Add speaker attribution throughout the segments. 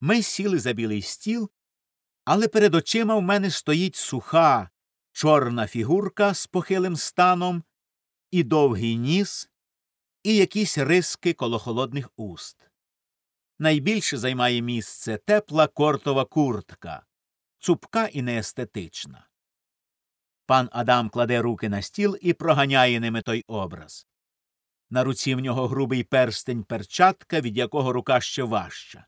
Speaker 1: Ми сіли за білий стіл, але перед очима в мене стоїть суха, чорна фігурка з похилим станом, і довгий ніс, і якісь риски коло холодних уст. Найбільше займає місце тепла кортова куртка, цупка і неестетична. Пан Адам кладе руки на стіл і проганяє ними той образ. На руці в нього грубий перстень перчатка, від якого рука ще важча.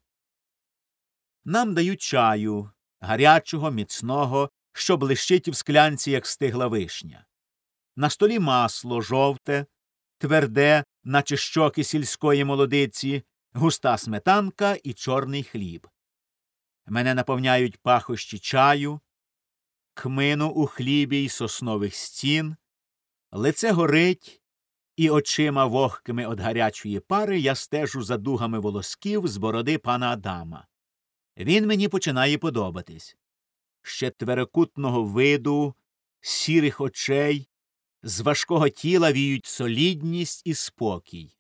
Speaker 1: Нам дають чаю, гарячого, міцного, що блищить в склянці, як стигла вишня. На столі масло жовте, тверде, наче щоки сільської молодиці, густа сметанка і чорний хліб. Мене наповняють пахощі чаю, кмину у хлібі й соснових стін, лице горить, і очима вогкими од гарячої пари я стежу за дугами волосків з бороди пана Адама. Він мені починає подобатись. Ще тверокутного виду, сірих очей, з важкого тіла віють солідність і спокій.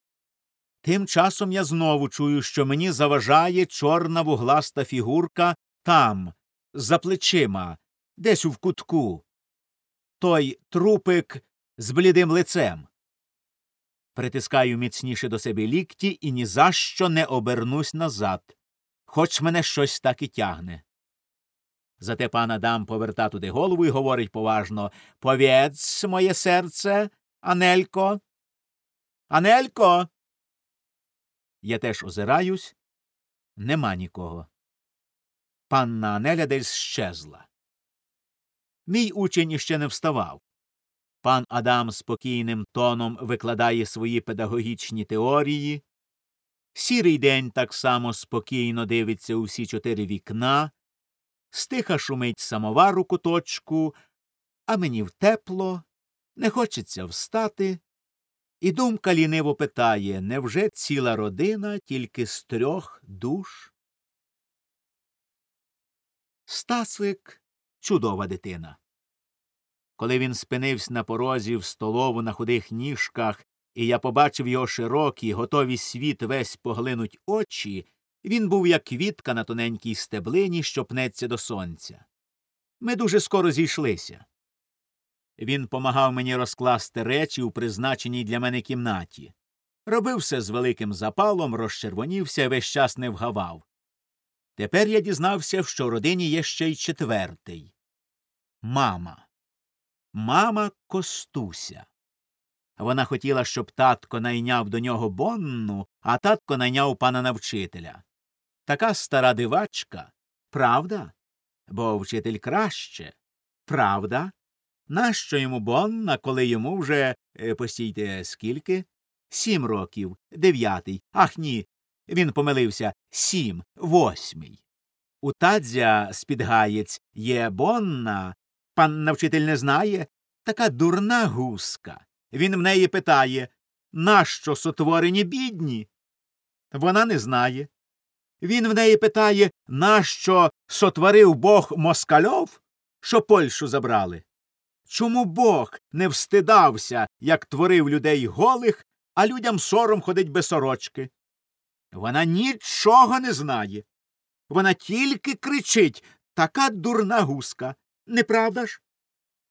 Speaker 1: Тим часом я знову чую, що мені заважає чорна вугласта фігурка там, за плечима, десь у кутку. Той трупик з блідим лицем. Притискаю міцніше до себе лікті і ні за що не обернусь назад, хоч мене щось так і тягне. Зате пан Адам поверта туди голову і говорить поважно Повєць, моє серце, Анелько. Анелько. Я теж озираюсь. Нема нікого. Панна Анеля десь щезла. Мій учень іще не вставав. Пан Адам спокійним тоном викладає свої педагогічні теорії. Сірий день так само спокійно дивиться у всі чотири вікна, стиха шумить самовар у куточку, а мені в тепло, не хочеться встати. І думка ліниво питає невже ціла родина тільки з трьох душ? Стасик чудова дитина. Коли він спинився на порозі в столову на худих ніжках, і я побачив його широкі, готові світ весь поглинуть очі, він був як квітка на тоненькій стеблині, що пнеться до сонця. Ми дуже скоро зійшлися. Він помагав мені розкласти речі у призначеній для мене кімнаті. Робив все з великим запалом, розчервонівся весь час не вгавав. Тепер я дізнався, що в родині є ще й четвертий мама. Мама Костуся. Вона хотіла, щоб татко найняв до нього бонну, а татко найняв пана навчителя. Така стара дивачка. Правда? Бо вчитель краще. Правда? Нащо йому бонна, коли йому вже е, постійте скільки? Сім років, дев'ятий. Ах ні. Він помилився сім, восьмий. У Тадзя спідгаєць є бонна. Пан навчитель не знає. Така дурна гуска. Він в неї питає Нащо сотворені бідні? Вона не знає. Він в неї питає, нащо сотворив бог москальов, що Польщу забрали? Чому бог не встидався, як творив людей голих, а людям сором ходить без сорочки? Вона нічого не знає. Вона тільки кричить така дурна гуска. Неправда ж?